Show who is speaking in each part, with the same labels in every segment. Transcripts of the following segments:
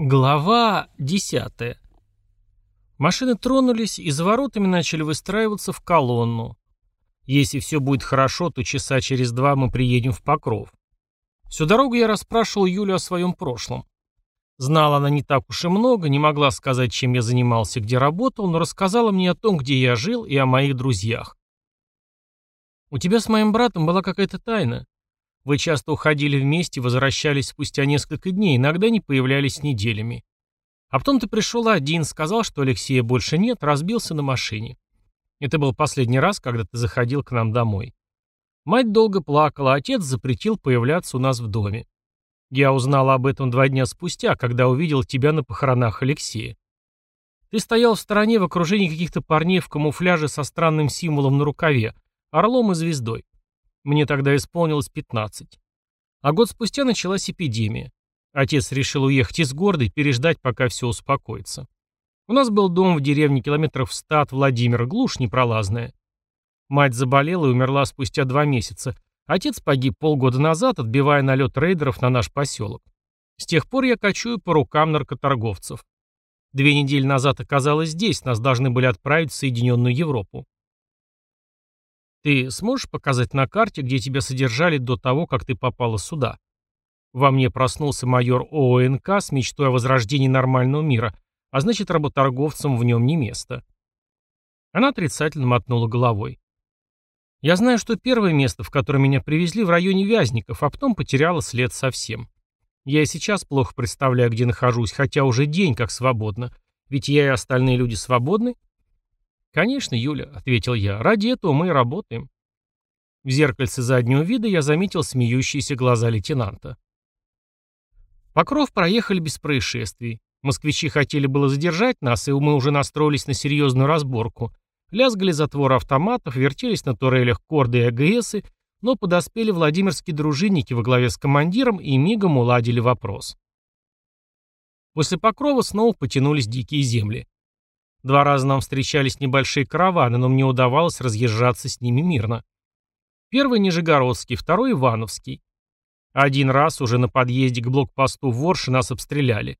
Speaker 1: Глава 10. Машины тронулись и за воротами начали выстраиваться в колонну. Если все будет хорошо, то часа через два мы приедем в Покров. Всю дорогу я расспрашивал Юлю о своем прошлом. Знала она не так уж и много, не могла сказать, чем я занимался, где работал, но рассказала мне о том, где я жил и о моих друзьях. «У тебя с моим братом была какая-то тайна. Вы часто уходили вместе, возвращались спустя несколько дней, иногда не появлялись неделями. А потом ты пришел один, сказал, что Алексея больше нет, разбился на машине. Это был последний раз, когда ты заходил к нам домой. Мать долго плакала, отец запретил появляться у нас в доме. Я узнала об этом два дня спустя, когда увидел тебя на похоронах Алексея. Ты стоял в стороне в окружении каких-то парней в камуфляже со странным символом на рукаве, орлом и звездой. Мне тогда исполнилось 15. А год спустя началась эпидемия. Отец решил уехать из города и переждать, пока все успокоится. У нас был дом в деревне километров в ста от Владимира, глушь непролазная. Мать заболела и умерла спустя два месяца. Отец погиб полгода назад, отбивая налет рейдеров на наш поселок. С тех пор я кочую по рукам наркоторговцев. Две недели назад оказалось здесь, нас должны были отправить в Соединенную Европу. Ты сможешь показать на карте, где тебя содержали до того, как ты попала сюда? Во мне проснулся майор ООНК с мечтой о возрождении нормального мира, а значит, работорговцам в нем не место. Она отрицательно мотнула головой. Я знаю, что первое место, в которое меня привезли, в районе Вязников, а потом потеряла след совсем. Я и сейчас плохо представляю, где нахожусь, хотя уже день как свободно. Ведь я и остальные люди свободны, «Конечно, Юля», — ответил я, — «ради этого мы и работаем». В зеркальце заднего вида я заметил смеющиеся глаза лейтенанта. Покров проехали без происшествий. Москвичи хотели было задержать нас, и мы уже настроились на серьезную разборку. Лязгали затворы автоматов, вертелись на турелях корды и АГСы, но подоспели владимирские дружинники во главе с командиром и мигом уладили вопрос. После Покрова снова потянулись дикие земли. Два раза нам встречались небольшие караваны, но мне удавалось разъезжаться с ними мирно. Первый Нижегородский, второй Ивановский. Один раз уже на подъезде к блокпосту в Ворше нас обстреляли.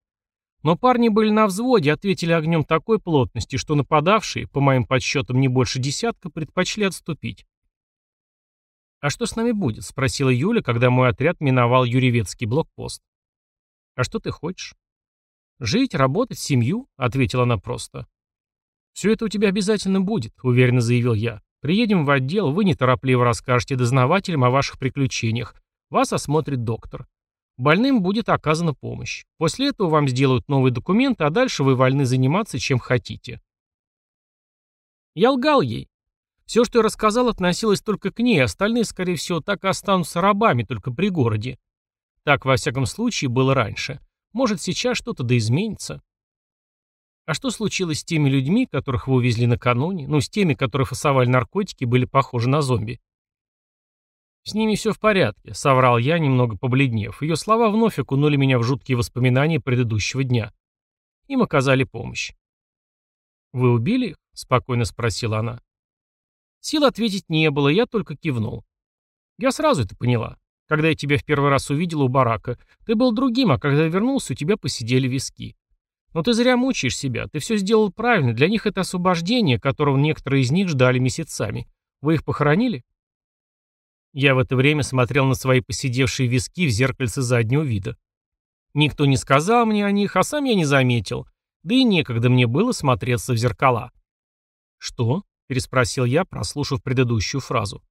Speaker 1: Но парни были на взводе, ответили огнем такой плотности, что нападавшие, по моим подсчетам не больше десятка, предпочли отступить. «А что с нами будет?» — спросила Юля, когда мой отряд миновал Юревецкий блокпост. «А что ты хочешь?» «Жить, работать, семью», — ответила она просто. «Все это у тебя обязательно будет», — уверенно заявил я. «Приедем в отдел, вы неторопливо расскажете дознавателям о ваших приключениях. Вас осмотрит доктор. Больным будет оказана помощь. После этого вам сделают новые документы, а дальше вы вольны заниматься чем хотите». Я лгал ей. Все, что я рассказал, относилось только к ней, остальные, скорее всего, так и останутся рабами, только при городе. Так, во всяком случае, было раньше. Может, сейчас что-то да изменится. А что случилось с теми людьми, которых вы увезли накануне, ну, с теми, которые фасовали наркотики и были похожи на зомби? С ними все в порядке, соврал я, немного побледнев. Ее слова вновь окунули меня в жуткие воспоминания предыдущего дня. Им оказали помощь. «Вы убили их?» — спокойно спросила она. Сил ответить не было, я только кивнул. Я сразу это поняла. Когда я тебя в первый раз увидела у барака, ты был другим, а когда вернулся, у тебя посидели виски. Но ты зря мучаешь себя. Ты все сделал правильно. Для них это освобождение, которого некоторые из них ждали месяцами. Вы их похоронили? Я в это время смотрел на свои посидевшие виски в зеркальце заднего вида. Никто не сказал мне о них, а сам я не заметил. Да и некогда мне было смотреться в зеркала. «Что?» — переспросил я, прослушав предыдущую фразу.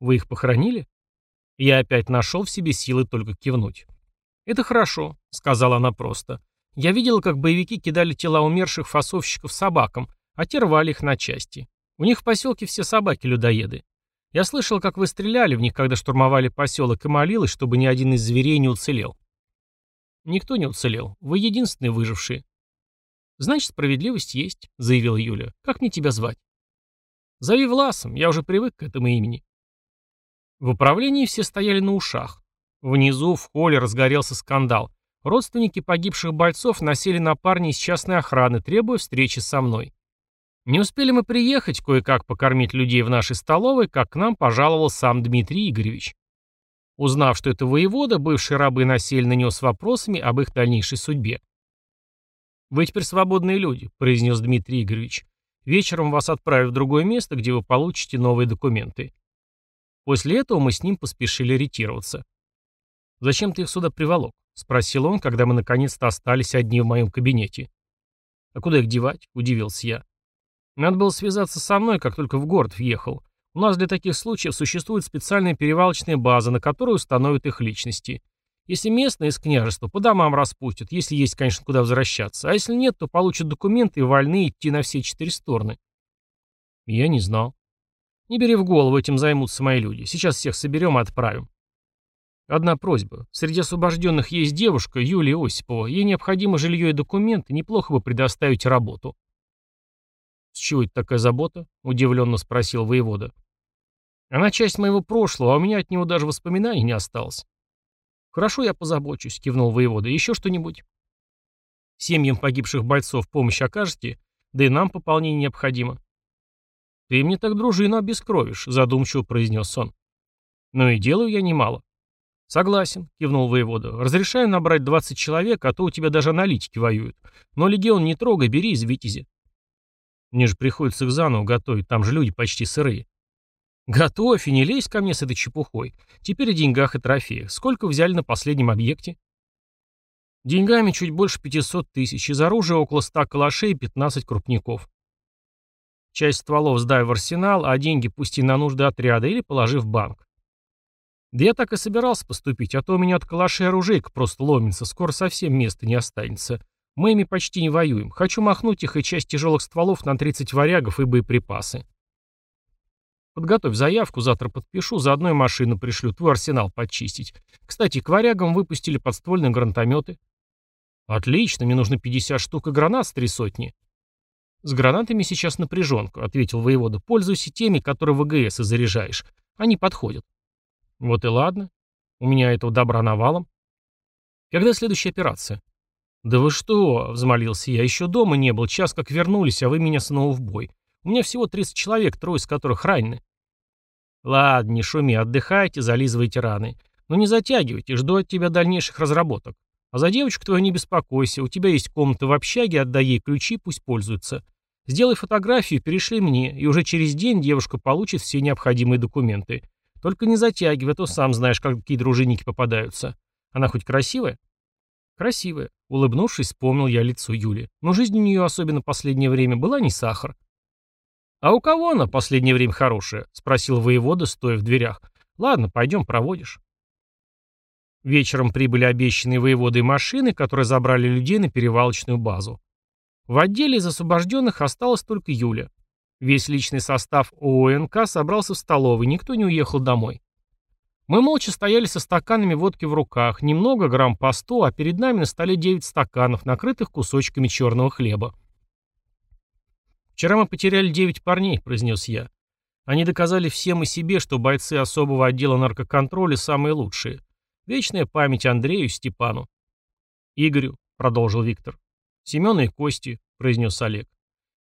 Speaker 1: «Вы их похоронили?» Я опять нашел в себе силы только кивнуть. «Это хорошо», — сказала она просто. Я видел, как боевики кидали тела умерших фасовщиков собакам, а те рвали их на части. У них в поселке все собаки-людоеды. Я слышал, как вы стреляли в них, когда штурмовали поселок, и молилась, чтобы ни один из зверей не уцелел. Никто не уцелел. Вы единственный выживший. Значит, справедливость есть, заявил Юля. Как мне тебя звать? Зови Власом, я уже привык к этому имени. В управлении все стояли на ушах. Внизу в холле разгорелся скандал. Родственники погибших бойцов насели на парня из частной охраны, требуя встречи со мной. Не успели мы приехать, кое-как покормить людей в нашей столовой, как к нам пожаловал сам Дмитрий Игоревич. Узнав, что это воевода, бывшие рабы насели на него с вопросами об их дальнейшей судьбе. «Вы теперь свободные люди», — произнес Дмитрий Игоревич. «Вечером вас отправят в другое место, где вы получите новые документы». После этого мы с ним поспешили ретироваться. «Зачем ты их сюда приволок?» — спросил он, когда мы наконец-то остались одни в моем кабинете. «А куда их девать?» — удивился я. «Надо было связаться со мной, как только в город въехал. У нас для таких случаев существует специальная перевалочная база, на которую установят их личности. Если местные из княжества, по домам распустят, если есть, конечно, куда возвращаться. А если нет, то получат документы и вольны идти на все четыре стороны». «Я не знал». «Не бери в голову, этим займутся мои люди. Сейчас всех соберем и отправим». Одна просьба. Среди освобожденных есть девушка, Юлия Осипова. Ей необходимо жилье и документы, неплохо бы предоставить работу. «С чего это такая забота?» – удивленно спросил воевода. «Она часть моего прошлого, а у меня от него даже воспоминаний не осталось». «Хорошо, я позабочусь», – кивнул воевода. «Еще что-нибудь?» «Семьям погибших бойцов помощь окажете? Да и нам пополнение необходимо». «Ты мне так дружину обескровишь», – задумчиво произнес он. «Но и делаю я немало. «Согласен», — кивнул воевода. «Разрешаю набрать 20 человек, а то у тебя даже аналитики воюют. Но легион не трогай, бери из Витязя». «Мне же приходится их заново готовить, там же люди почти сырые». «Готовь и не лезь ко мне с этой чепухой. Теперь о деньгах и трофеях. Сколько взяли на последнем объекте?» «Деньгами чуть больше 500 тысяч, из оружия около 100 калашей и 15 крупников». Часть стволов сдай в арсенал, а деньги пусти на нужды отряда или положи в банк. Да я так и собирался поступить, а то у меня от калашей оружейка просто ломится, скоро совсем места не останется. Мы ими почти не воюем. Хочу махнуть их и часть тяжелых стволов на 30 варягов и боеприпасы. Подготовь заявку, завтра подпишу, заодно и машину пришлю, твой арсенал подчистить. Кстати, к варягам выпустили подствольные гранатометы. Отлично, мне нужно 50 штук и гранат с три сотни. С гранатами сейчас напряженка, ответил воевода. Пользуйся теми, которые в ГС и заряжаешь. Они подходят. Вот и ладно. У меня этого добра навалом. Когда следующая операция? Да вы что, взмолился я, еще дома не был, час как вернулись, а вы меня снова в бой. У меня всего 30 человек, трое из которых ранены. Ладно, не шуми, отдыхайте, зализывайте раны. Но не затягивайте, жду от тебя дальнейших разработок. А за девочку твою не беспокойся, у тебя есть комната в общаге, отдай ей ключи, пусть пользуется. Сделай фотографию, перешли мне, и уже через день девушка получит все необходимые документы. Только не затягивай, а то сам знаешь, какие дружинники попадаются. Она хоть красивая? Красивая. Улыбнувшись, вспомнил я лицо Юли. Но жизнь у нее, особенно последнее время, была не сахар. «А у кого она последнее время хорошая?» — спросил воевода, стоя в дверях. «Ладно, пойдем, проводишь». Вечером прибыли обещанные воеводы и машины, которые забрали людей на перевалочную базу. В отделе из освобожденных осталась только Юля. Весь личный состав ОНК собрался в столовой, никто не уехал домой. Мы молча стояли со стаканами водки в руках, немного, грамм по сто, а перед нами на столе 9 стаканов, накрытых кусочками черного хлеба. «Вчера мы потеряли 9 парней», — произнес я. «Они доказали всем и себе, что бойцы особого отдела наркоконтроля самые лучшие. Вечная память Андрею и Степану». «Игорю», — продолжил Виктор. «Семену и Кости», — произнес Олег.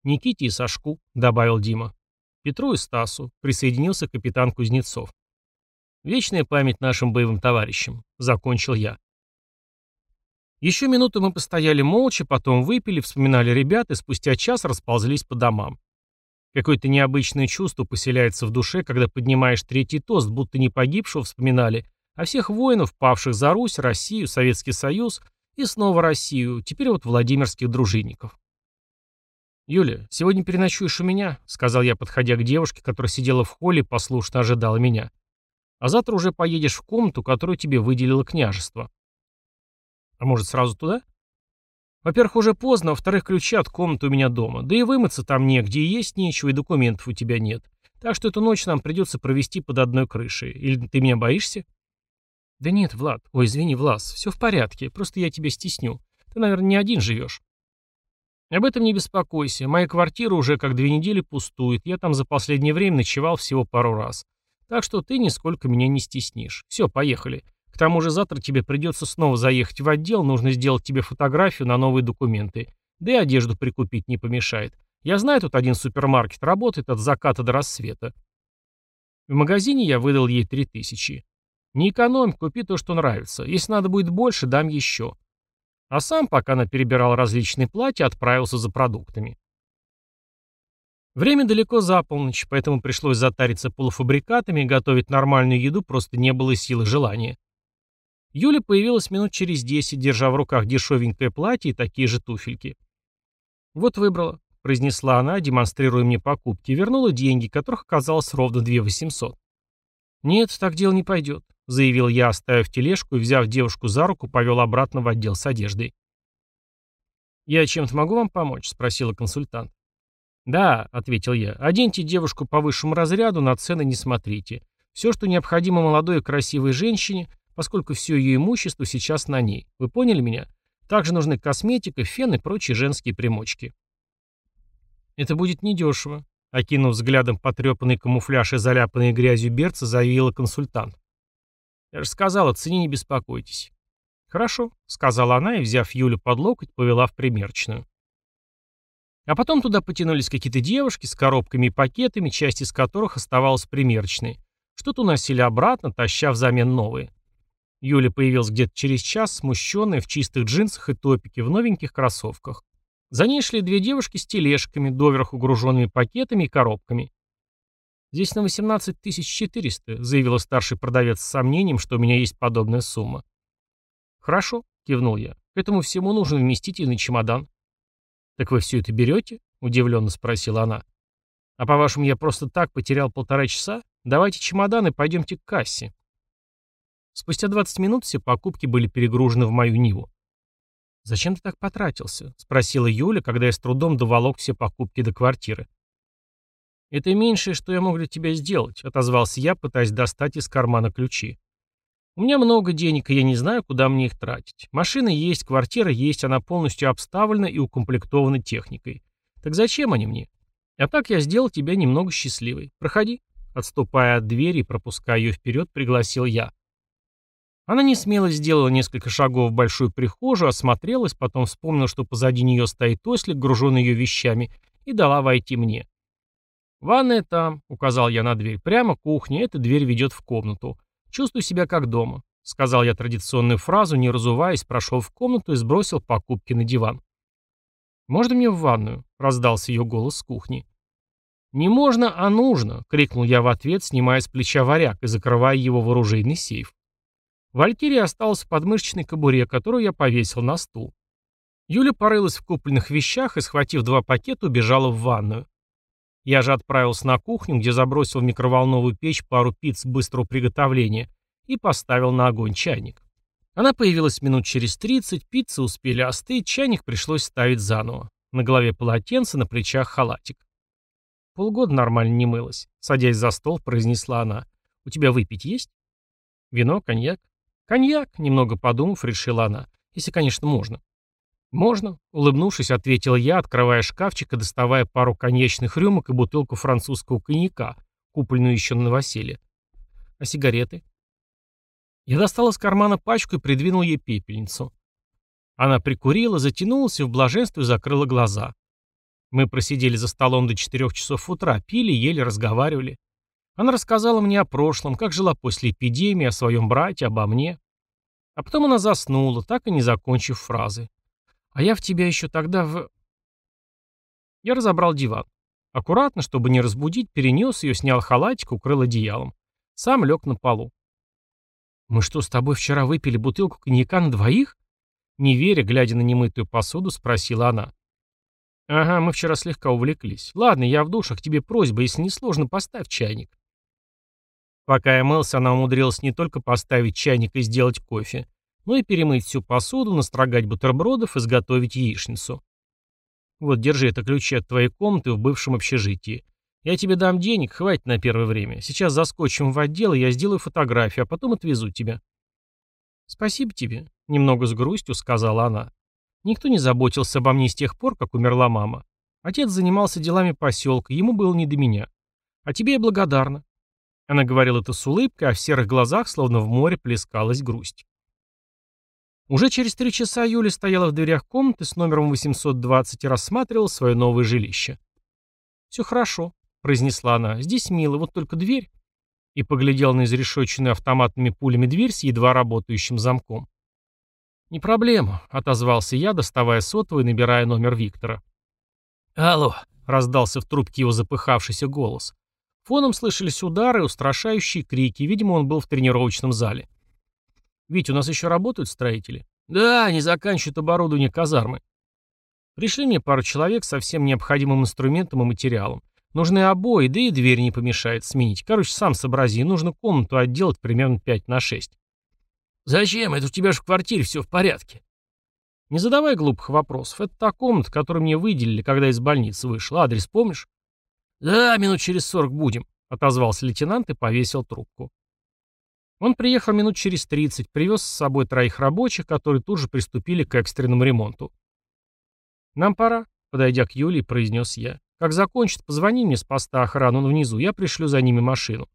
Speaker 1: Никите и Сашку», — добавил Дима. «Петру и Стасу», — присоединился капитан Кузнецов. «Вечная память нашим боевым товарищам», — закончил я. Еще минуту мы постояли молча, потом выпили, вспоминали ребят и спустя час расползлись по домам. Какое-то необычное чувство поселяется в душе, когда поднимаешь третий тост, будто не погибшего вспоминали, а всех воинов, павших за Русь, Россию, Советский Союз и снова Россию, теперь вот Владимирских дружинников. «Юля, сегодня переночуешь у меня», — сказал я, подходя к девушке, которая сидела в холле и послушно ожидала меня. «А завтра уже поедешь в комнату, которую тебе выделило княжество». «А может, сразу туда?» «Во-первых, уже поздно, во-вторых, ключи от комнаты у меня дома. Да и вымыться там негде, и есть нечего, и документов у тебя нет. Так что эту ночь нам придется провести под одной крышей. Или ты меня боишься?» «Да нет, Влад. Ой, извини, Влас. Все в порядке. Просто я тебя стесню. Ты, наверное, не один живешь». Об этом не беспокойся. Моя квартира уже как две недели пустует. Я там за последнее время ночевал всего пару раз. Так что ты нисколько меня не стеснишь. Все, поехали. К тому же завтра тебе придется снова заехать в отдел, нужно сделать тебе фотографию на новые документы. Да и одежду прикупить не помешает. Я знаю, тут один супермаркет работает от заката до рассвета. В магазине я выдал ей 3000. Не экономь, купи то, что нравится. Если надо будет больше, дам еще а сам, пока она перебирала различные платья, отправился за продуктами. Время далеко за полночь, поэтому пришлось затариться полуфабрикатами, готовить нормальную еду просто не было сил и желания. Юля появилась минут через десять, держа в руках дешевенькое платье и такие же туфельки. «Вот выбрала», — произнесла она, демонстрируя мне покупки, вернула деньги, которых оказалось ровно 2 800. «Нет, так дело не пойдет заявил я, оставив тележку и, взяв девушку за руку, повел обратно в отдел с одеждой. «Я чем-то могу вам помочь?» — спросила консультант. «Да», — ответил я, — «оденьте девушку по высшему разряду, на цены не смотрите. Все, что необходимо молодой и красивой женщине, поскольку все ее имущество сейчас на ней. Вы поняли меня? Также нужны косметика, фен и прочие женские примочки». «Это будет недешево», — окинув взглядом потрепанный камуфляж и заляпанные грязью берцы, заявила консультант. Я же сказала, о не беспокойтесь. Хорошо, сказала она и, взяв Юлю под локоть, повела в примерочную. А потом туда потянулись какие-то девушки с коробками и пакетами, часть из которых оставалась примерочной. Что-то уносили обратно, таща взамен новые. Юля появилась где-то через час, смущенная, в чистых джинсах и топике, в новеньких кроссовках. За ней шли две девушки с тележками, доверху груженными пакетами и коробками. «Здесь на 18 400», — заявила старший продавец с сомнением, что у меня есть подобная сумма. «Хорошо», — кивнул я. «К этому всему нужен вместительный чемодан». «Так вы все это берете?» — удивленно спросила она. «А по-вашему, я просто так потерял полтора часа? Давайте чемодан и пойдемте к кассе». Спустя 20 минут все покупки были перегружены в мою Ниву. «Зачем ты так потратился?» — спросила Юля, когда я с трудом доволок все покупки до квартиры. «Это меньшее, что я мог для тебя сделать», — отозвался я, пытаясь достать из кармана ключи. «У меня много денег, и я не знаю, куда мне их тратить. Машина есть, квартира есть, она полностью обставлена и укомплектована техникой. Так зачем они мне? А так я сделал тебя немного счастливой. Проходи». Отступая от двери и пропуская ее вперед, пригласил я. Она не смело сделала несколько шагов в большую прихожую, осмотрелась, потом вспомнила, что позади нее стоит ослик, груженный ее вещами, и дала войти мне. «Ванная там», — указал я на дверь. «Прямо кухня, эта дверь ведет в комнату. Чувствую себя как дома», — сказал я традиционную фразу, не разуваясь, прошел в комнату и сбросил покупки на диван. «Можно мне в ванную?» — раздался ее голос с кухни. «Не можно, а нужно!» — крикнул я в ответ, снимая с плеча варяг и закрывая его в оружейный сейф. Валькирия осталась в подмышечной кобуре, которую я повесил на стул. Юля порылась в купленных вещах и, схватив два пакета, убежала в ванную. Я же отправился на кухню, где забросил в микроволновую печь пару пиц быстрого приготовления и поставил на огонь чайник. Она появилась минут через 30, пиццы успели остыть, чайник пришлось ставить заново. На голове полотенце, на плечах халатик. Полгода нормально не мылась. Садясь за стол, произнесла она. «У тебя выпить есть?» «Вино, коньяк?» «Коньяк», немного подумав, решила она. «Если, конечно, можно». «Можно?» — улыбнувшись, ответил я, открывая шкафчик и доставая пару конечных рюмок и бутылку французского коньяка, купленную еще на новоселье. «А сигареты?» Я достал из кармана пачку и придвинул ей пепельницу. Она прикурила, затянулась и в блаженстве закрыла глаза. Мы просидели за столом до четырех часов утра, пили, ели, разговаривали. Она рассказала мне о прошлом, как жила после эпидемии, о своем брате, обо мне. А потом она заснула, так и не закончив фразы. А я в тебя еще тогда в... Я разобрал диван. Аккуратно, чтобы не разбудить, перенес ее, снял халатик, укрыл одеялом. Сам лег на полу. «Мы что, с тобой вчера выпили бутылку коньяка на двоих?» Не веря, глядя на немытую посуду, спросила она. «Ага, мы вчера слегка увлеклись. Ладно, я в душе, к тебе просьба, если не сложно, поставь чайник». Пока я мылся, она умудрилась не только поставить чайник и сделать кофе, ну и перемыть всю посуду, настрогать бутербродов, изготовить яичницу. Вот, держи, это ключи от твоей комнаты в бывшем общежитии. Я тебе дам денег, хватит на первое время. Сейчас заскочим в отдел, и я сделаю фотографию, а потом отвезу тебя. Спасибо тебе, немного с грустью сказала она. Никто не заботился обо мне с тех пор, как умерла мама. Отец занимался делами поселка, ему было не до меня. А тебе я благодарна. Она говорила это с улыбкой, а в серых глазах, словно в море, плескалась грусть. Уже через три часа Юля стояла в дверях комнаты с номером 820 и рассматривала свое новое жилище. «Все хорошо», — произнесла она. «Здесь мило, вот только дверь». И поглядела на изрешеченную автоматными пулями дверь с едва работающим замком. «Не проблема», — отозвался я, доставая сотовый и набирая номер Виктора. «Алло», — раздался в трубке его запыхавшийся голос. Фоном слышались удары устрашающие крики, видимо, он был в тренировочном зале. Ведь у нас еще работают строители. Да, они заканчивают оборудование казармы. Пришли мне пару человек со всем необходимым инструментом и материалом. Нужны обои, да и дверь не помешает сменить. Короче, сам сообрази, нужно комнату отделать примерно 5 на 6. Зачем? Это у тебя же в квартире все в порядке. Не задавай глупых вопросов. Это та комната, которую мне выделили, когда из больницы вышла. Адрес помнишь? Да, минут через сорок будем, отозвался лейтенант и повесил трубку. Он приехал минут через 30, привез с собой троих рабочих, которые тут же приступили к экстренному ремонту. «Нам пора», — подойдя к Юлии, произнес я. «Как закончит, позвони мне с поста охраны, он внизу, я пришлю за ними машину.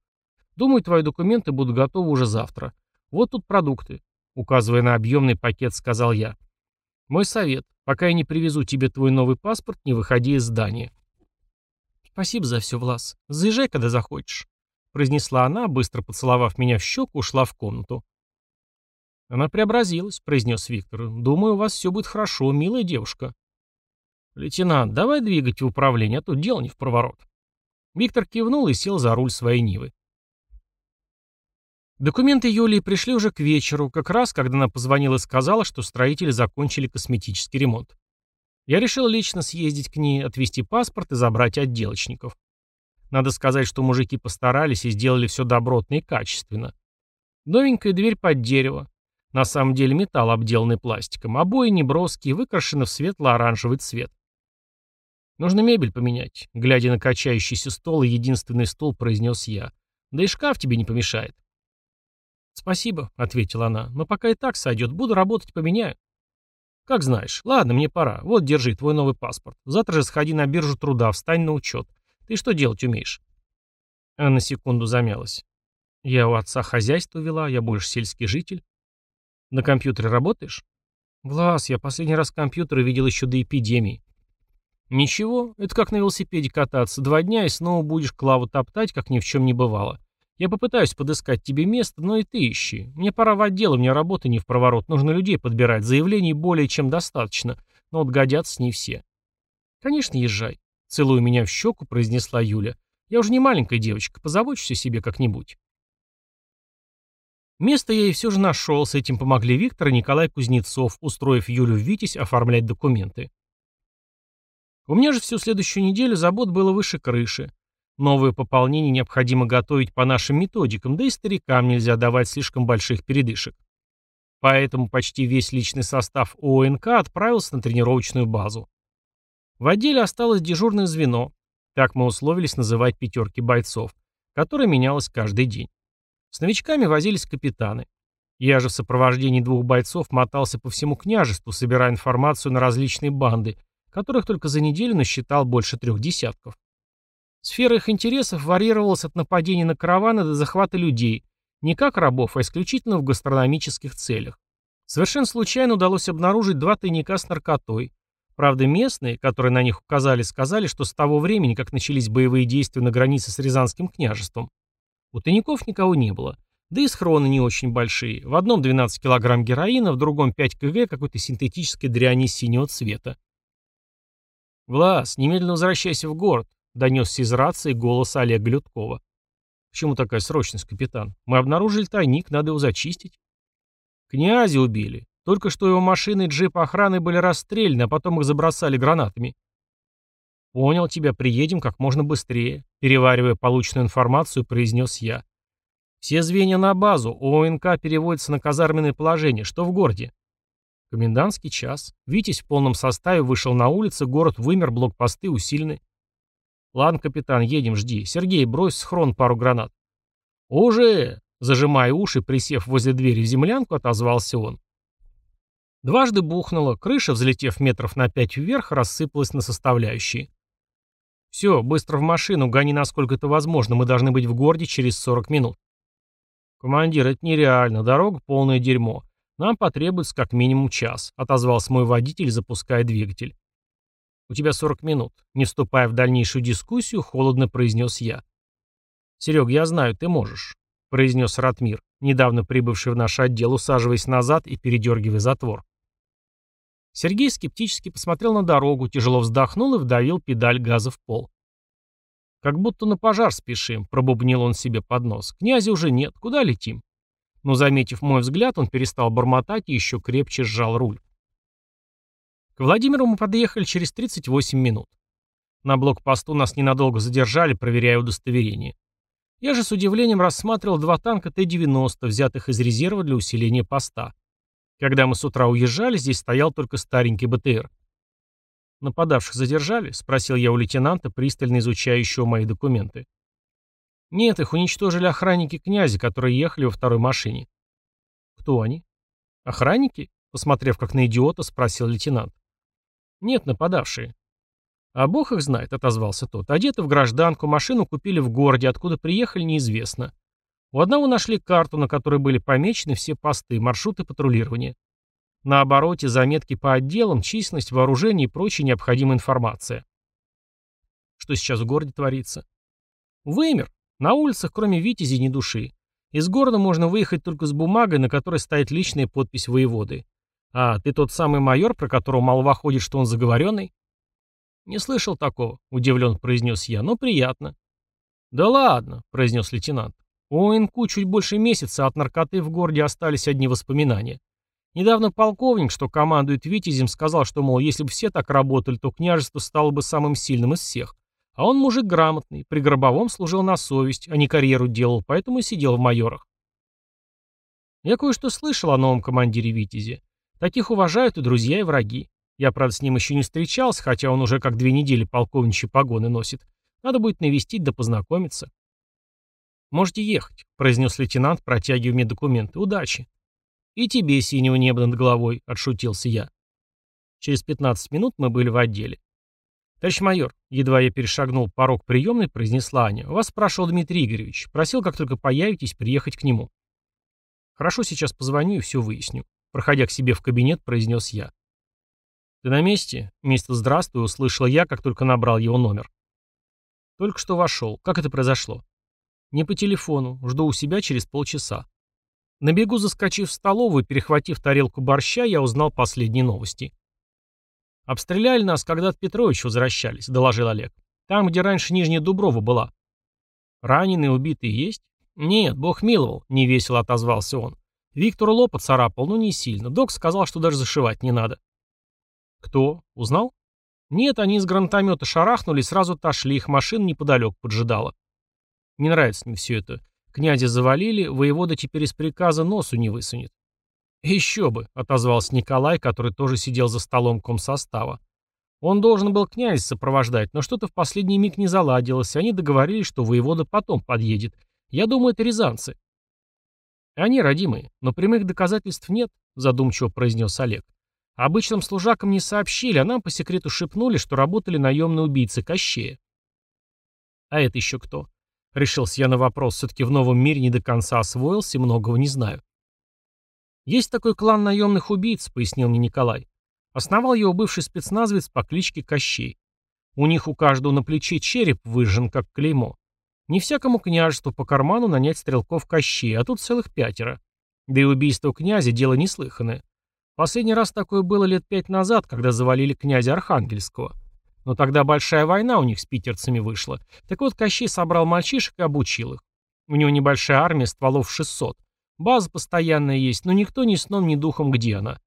Speaker 1: Думаю, твои документы будут готовы уже завтра. Вот тут продукты», — указывая на объемный пакет, сказал я. «Мой совет, пока я не привезу тебе твой новый паспорт, не выходи из здания». «Спасибо за все, Влас. Заезжай, когда захочешь» произнесла она, быстро поцеловав меня в щеку, ушла в комнату. Она преобразилась, произнес Виктор. Думаю, у вас все будет хорошо, милая девушка. Лейтенант, давай двигать в управление, а то дело не в проворот. Виктор кивнул и сел за руль своей Нивы. Документы Юлии пришли уже к вечеру, как раз, когда она позвонила и сказала, что строители закончили косметический ремонт. Я решил лично съездить к ней, отвезти паспорт и забрать отделочников. Надо сказать, что мужики постарались и сделали все добротно и качественно. Новенькая дверь под дерево. На самом деле металл, обделанный пластиком. Обои неброские, выкрашены в светло-оранжевый цвет. «Нужно мебель поменять», — глядя на качающийся стол единственный стол произнес я. «Да и шкаф тебе не помешает». «Спасибо», — ответила она, — «но пока и так сойдет. Буду работать, поменяю». «Как знаешь. Ладно, мне пора. Вот, держи твой новый паспорт. Завтра же сходи на биржу труда, встань на учет. Ты что делать умеешь?» Она на секунду замялась. «Я у отца хозяйство вела, я больше сельский житель». «На компьютере работаешь?» «Глаз, я последний раз компьютер видел еще до эпидемии». «Ничего, это как на велосипеде кататься. Два дня и снова будешь Клаву топтать, как ни в чем не бывало. Я попытаюсь подыскать тебе место, но и ты ищи. Мне пора в отдел, у меня работы не в проворот. Нужно людей подбирать, заявлений более чем достаточно. Но вот годятся не все. Конечно, езжай. Целую меня в щеку, произнесла Юля. «Я уже не маленькая девочка, позабочусь о себе как-нибудь». Место я ей все же нашел, с этим помогли Виктор и Николай Кузнецов, устроив Юлю в Витязь оформлять документы. У меня же всю следующую неделю забот было выше крыши. Новое пополнение необходимо готовить по нашим методикам, да и старикам нельзя давать слишком больших передышек. Поэтому почти весь личный состав ОНК отправился на тренировочную базу. В отделе осталось дежурное звено, так мы условились называть пятерки бойцов, которое менялось каждый день. С новичками возились капитаны. Я же в сопровождении двух бойцов мотался по всему княжеству, собирая информацию на различные банды, которых только за неделю насчитал больше трех десятков. Сфера их интересов варьировалась от нападения на караваны до захвата людей, не как рабов, а исключительно в гастрономических целях. Совершенно случайно удалось обнаружить два тайника с наркотой, Правда, местные, которые на них указали, сказали, что с того времени, как начались боевые действия на границе с Рязанским княжеством, у тайников никого не было. Да и схроны не очень большие. В одном 12 килограмм героина, в другом 5 кг какой-то синтетической дряни синего цвета. «Влас, немедленно возвращайся в город», — донесся из рации голос Олега Людкова. «Почему такая срочность, капитан? Мы обнаружили тайник, надо его зачистить». «Князя убили. Только что его машины и джип охраны были расстреляны, а потом их забросали гранатами. «Понял тебя, приедем как можно быстрее», — переваривая полученную информацию, произнес я. «Все звенья на базу, ОНК переводится на казарменное положение, что в городе?» Комендантский час. Витязь в полном составе вышел на улицы. город вымер, блокпосты усилены. «Ладно, капитан, едем, жди. Сергей, брось в схрон пару гранат». «Уже!» — зажимая уши, присев возле двери в землянку, отозвался он. Дважды бухнуло, крыша, взлетев метров на пять вверх, рассыпалась на составляющие. «Все, быстро в машину, гони насколько это возможно, мы должны быть в городе через 40 минут». «Командир, это нереально, дорога полное дерьмо. Нам потребуется как минимум час», — отозвался мой водитель, запуская двигатель. «У тебя 40 минут», — не вступая в дальнейшую дискуссию, холодно произнес я. «Серег, я знаю, ты можешь», — произнес Ратмир, недавно прибывший в наш отдел, усаживаясь назад и передергивая затвор. Сергей скептически посмотрел на дорогу, тяжело вздохнул и вдавил педаль газа в пол. «Как будто на пожар спешим», — пробубнил он себе под нос. «Князя уже нет, куда летим?» Но, заметив мой взгляд, он перестал бормотать и еще крепче сжал руль. К Владимиру мы подъехали через 38 минут. На блокпосту нас ненадолго задержали, проверяя удостоверение. Я же с удивлением рассматривал два танка Т-90, взятых из резерва для усиления поста. Когда мы с утра уезжали, здесь стоял только старенький БТР. «Нападавших задержали?» — спросил я у лейтенанта, пристально изучающего мои документы. «Нет, их уничтожили охранники князя, которые ехали во второй машине». «Кто они?» «Охранники?» — посмотрев как на идиота, спросил лейтенант. «Нет, нападавшие». «А бог их знает», — отозвался тот. «Одеты в гражданку, машину купили в городе, откуда приехали, неизвестно. У одного нашли карту, на которой были помечены все посты, маршруты патрулирования. На обороте заметки по отделам, численность, вооружение и прочая необходимая информация. Что сейчас в городе творится? Вымер. На улицах, кроме Витязи, ни души. Из города можно выехать только с бумагой, на которой стоит личная подпись воеводы. А, ты тот самый майор, про которого молва ходит, что он заговоренный? Не слышал такого, удивленно произнес я, но приятно. Да ладно, произнес лейтенант. У инку чуть больше месяца от наркоты в городе остались одни воспоминания. Недавно полковник, что командует Витязем, сказал, что, мол, если бы все так работали, то княжество стало бы самым сильным из всех. А он мужик грамотный, при Гробовом служил на совесть, а не карьеру делал, поэтому и сидел в майорах. Я кое-что слышал о новом командире Витязе. Таких уважают и друзья, и враги. Я, правда, с ним еще не встречался, хотя он уже как две недели полковничьи погоны носит. Надо будет навестить да познакомиться. «Можете ехать», — произнес лейтенант, протягивая мне документы. «Удачи». «И тебе синего неба над головой», — отшутился я. Через 15 минут мы были в отделе. «Товарищ майор», — едва я перешагнул порог приемной, произнесла Аня, «вас спрашивал Дмитрий Игоревич. Просил, как только появитесь, приехать к нему». «Хорошо, сейчас позвоню и все выясню», — проходя к себе в кабинет, произнес я. «Ты на месте?» — «Мистер, здравствуй», — услышал я, как только набрал его номер. «Только что вошел. Как это произошло?» «Не по телефону. Жду у себя через полчаса». На бегу заскочив в столовую, перехватив тарелку борща, я узнал последние новости. «Обстреляли нас, когда от Петровича возвращались», — доложил Олег. «Там, где раньше Нижняя Дуброва была». «Раненые, убитые есть?» «Нет, бог миловал», — невесело отозвался он. Виктор лоб царапал, но не сильно. Док сказал, что даже зашивать не надо. «Кто? Узнал?» «Нет, они из гранатомета шарахнули, сразу отошли, их машина неподалеку поджидала». Не нравится мне все это. Князя завалили, воевода теперь из приказа носу не высунет. «Еще бы», — отозвался Николай, который тоже сидел за столом комсостава. Он должен был князь сопровождать, но что-то в последний миг не заладилось, и они договорились, что воевода потом подъедет. Я думаю, это рязанцы. Они родимые, но прямых доказательств нет, задумчиво произнес Олег. Обычным служакам не сообщили, а нам по секрету шепнули, что работали наемные убийцы Кощея. А это еще кто? Решился я на вопрос, все-таки в новом мире не до конца освоился и многого не знаю. «Есть такой клан наемных убийц», — пояснил мне Николай. Основал его бывший спецназовец по кличке Кощей. У них у каждого на плече череп выжжен, как клеймо. Не всякому княжеству по карману нанять стрелков Кощей, а тут целых пятеро. Да и убийство князя – дело неслыханное. Последний раз такое было лет пять назад, когда завалили князя Архангельского. Но тогда большая война у них с питерцами вышла. Так вот, Кощей собрал мальчишек и обучил их. У него небольшая армия, стволов 600. База постоянная есть, но никто ни сном, ни духом где она.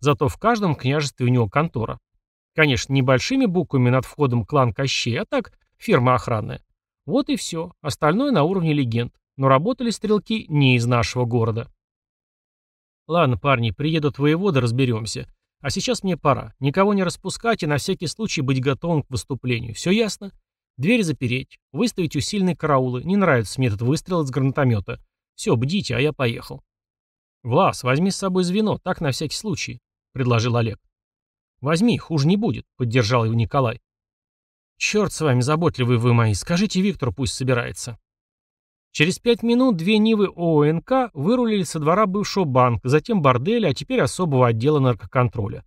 Speaker 1: Зато в каждом княжестве у него контора. Конечно, небольшими буквами над входом клан Кощей, а так фирма охранная. Вот и все. Остальное на уровне легенд. Но работали стрелки не из нашего города. Ладно, парни, приедут воеводы, разберемся. А сейчас мне пора. Никого не распускать и на всякий случай быть готовым к выступлению. Все ясно? Дверь запереть. Выставить усиленные караулы. Не нравится мне этот выстрел из гранатомета. Все, бдите, а я поехал. «Влас, возьми с собой звено, так на всякий случай», — предложил Олег. «Возьми, хуже не будет», — поддержал его Николай. «Черт с вами, заботливые вы мои, скажите Виктору, пусть собирается». Через пять минут две Нивы ООНК вырулили со двора бывшего банка, затем борделя, а теперь особого отдела наркоконтроля.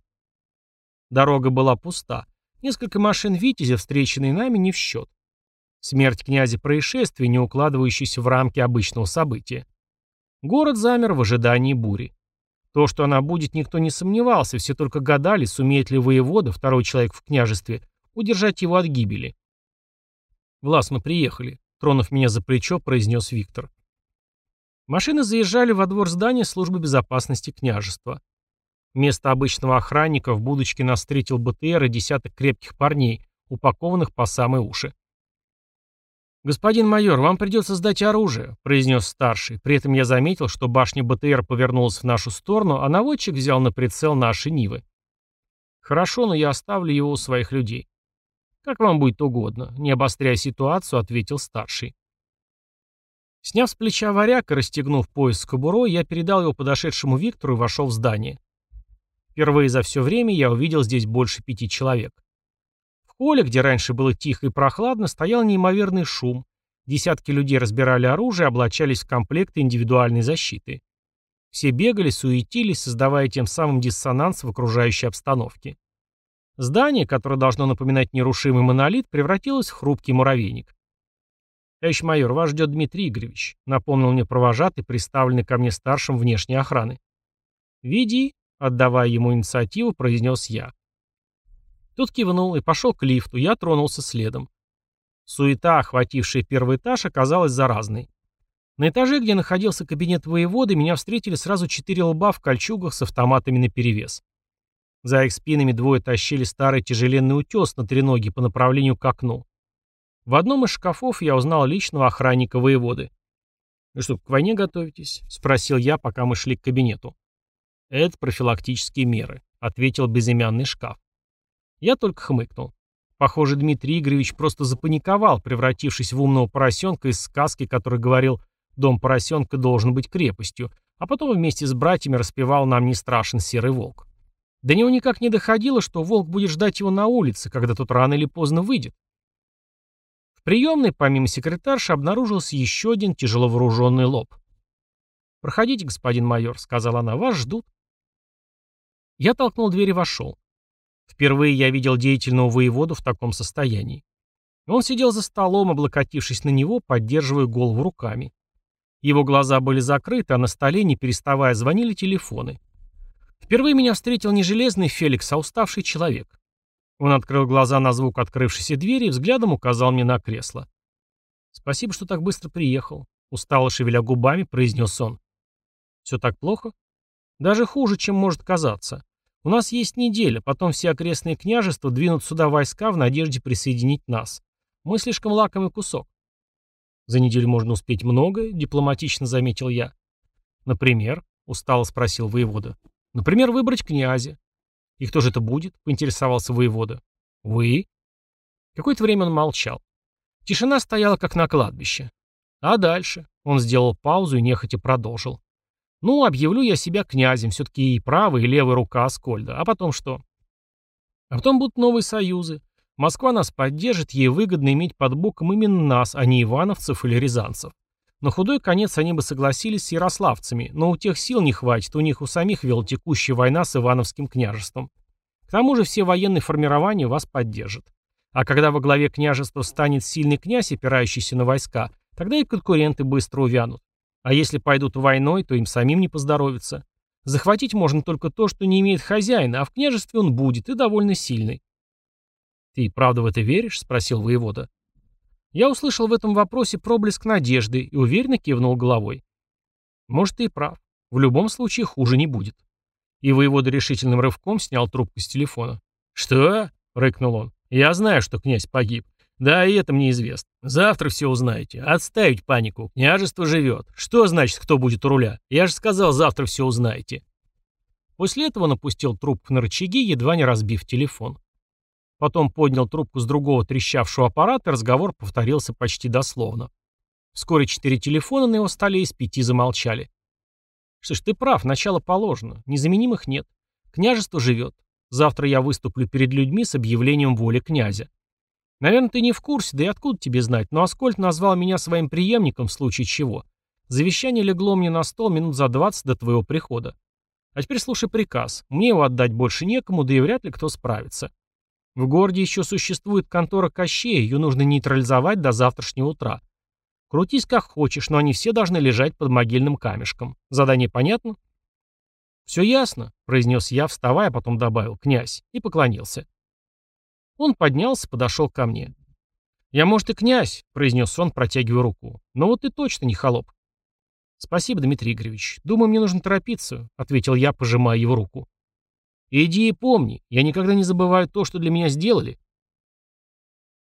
Speaker 1: Дорога была пуста. Несколько машин «Витязя», встреченные нами, не в счет. Смерть князя происшествия, не укладывающееся в рамки обычного события. Город замер в ожидании бури. То, что она будет, никто не сомневался, все только гадали, сумеет ли воевода, второй человек в княжестве, удержать его от гибели. «Влас, мы приехали. Тронув меня за плечо, произнес Виктор. Машины заезжали во двор здания службы безопасности княжества. Вместо обычного охранника в будочке нас встретил БТР и десяток крепких парней, упакованных по самые уши. «Господин майор, вам придется сдать оружие», — произнес старший. При этом я заметил, что башня БТР повернулась в нашу сторону, а наводчик взял на прицел наши Нивы. «Хорошо, но я оставлю его у своих людей». «Как вам будет угодно», — не обостряя ситуацию, ответил старший. Сняв с плеча варяг и расстегнув пояс с кобурой, я передал его подошедшему Виктору и вошел в здание. Впервые за все время я увидел здесь больше пяти человек. В холле, где раньше было тихо и прохладно, стоял неимоверный шум. Десятки людей разбирали оружие, и облачались в комплекты индивидуальной защиты. Все бегали, суетились, создавая тем самым диссонанс в окружающей обстановке. Здание, которое должно напоминать нерушимый монолит, превратилось в хрупкий муравейник. «Товарищ майор, вас ждет Дмитрий Игоревич», — напомнил мне провожатый, приставленный ко мне старшим внешней охраны. «Веди», — отдавая ему инициативу, произнес я. Тут кивнул и пошел к лифту, я тронулся следом. Суета, охватившая первый этаж, оказалась заразной. На этаже, где находился кабинет воеводы, меня встретили сразу четыре лба в кольчугах с автоматами наперевес. За их спинами двое тащили старый тяжеленный утес на треноге по направлению к окну. В одном из шкафов я узнал личного охранника воеводы. «Ну что, к войне готовитесь?» — спросил я, пока мы шли к кабинету. «Это профилактические меры», — ответил безымянный шкаф. Я только хмыкнул. Похоже, Дмитрий Игоревич просто запаниковал, превратившись в умного поросенка из сказки, который говорил «дом поросенка должен быть крепостью», а потом вместе с братьями распевал «нам не страшен серый волк». До него никак не доходило, что волк будет ждать его на улице, когда тот рано или поздно выйдет. В приемной, помимо секретарши, обнаружился еще один тяжело вооруженный лоб. «Проходите, господин майор», — сказала она, — «вас ждут». Я толкнул дверь и вошел. Впервые я видел деятельного воеводу в таком состоянии. Он сидел за столом, облокотившись на него, поддерживая голову руками. Его глаза были закрыты, а на столе, не переставая, звонили телефоны. Впервые меня встретил не железный Феликс, а уставший человек. Он открыл глаза на звук открывшейся двери и взглядом указал мне на кресло. «Спасибо, что так быстро приехал», — устало шевеля губами, произнес он. «Все так плохо?» «Даже хуже, чем может казаться. У нас есть неделя, потом все окрестные княжества двинут сюда войска в надежде присоединить нас. Мы слишком лакомый кусок». «За неделю можно успеть многое», — дипломатично заметил я. «Например?» — устало спросил воевода. Например, выбрать князя. И кто же это будет? Поинтересовался воевода. Вы? Какое-то время он молчал. Тишина стояла, как на кладбище. А дальше? Он сделал паузу и нехотя продолжил. Ну, объявлю я себя князем, все-таки и правая, и левая рука скольда. А потом что? А потом будут новые союзы. Москва нас поддержит, ей выгодно иметь под боком именно нас, а не ивановцев или рязанцев. На худой конец они бы согласились с ярославцами, но у тех сил не хватит, у них у самих вел текущая война с Ивановским княжеством. К тому же все военные формирования вас поддержат. А когда во главе княжества станет сильный князь, опирающийся на войска, тогда и конкуренты быстро увянут. А если пойдут войной, то им самим не поздоровится. Захватить можно только то, что не имеет хозяина, а в княжестве он будет и довольно сильный. «Ты правда в это веришь?» – спросил воевода. Я услышал в этом вопросе проблеск надежды и уверенно кивнул головой. Может, ты и прав. В любом случае хуже не будет. И воевода решительным рывком снял трубку с телефона. «Что?» — рыкнул он. «Я знаю, что князь погиб. Да, и это мне известно. Завтра все узнаете. Отставить панику. Княжество живет. Что значит, кто будет у руля? Я же сказал, завтра все узнаете». После этого он опустил трубку на рычаги, едва не разбив телефон. Потом поднял трубку с другого трещавшего аппарата, и разговор повторился почти дословно. Вскоре четыре телефона на его столе из пяти замолчали. «Что ж, ты прав, начало положено. Незаменимых нет. Княжество живет. Завтра я выступлю перед людьми с объявлением воли князя. Наверное, ты не в курсе, да и откуда тебе знать, но Аскольд назвал меня своим преемником в случае чего. Завещание легло мне на стол минут за 20 до твоего прихода. А теперь слушай приказ. Мне его отдать больше некому, да и вряд ли кто справится. В городе еще существует контора Кощея, ее нужно нейтрализовать до завтрашнего утра. Крутись как хочешь, но они все должны лежать под могильным камешком. Задание понятно? «Все ясно», — произнес я, вставая, а потом добавил «князь» и поклонился. Он поднялся, подошел ко мне. «Я, может, и князь», — произнес он, протягивая руку. «Но вот ты точно не холоп». «Спасибо, Дмитрий Игоревич. Думаю, мне нужно торопиться», — ответил я, пожимая его руку. Иди и помни, я никогда не забываю то, что для меня сделали.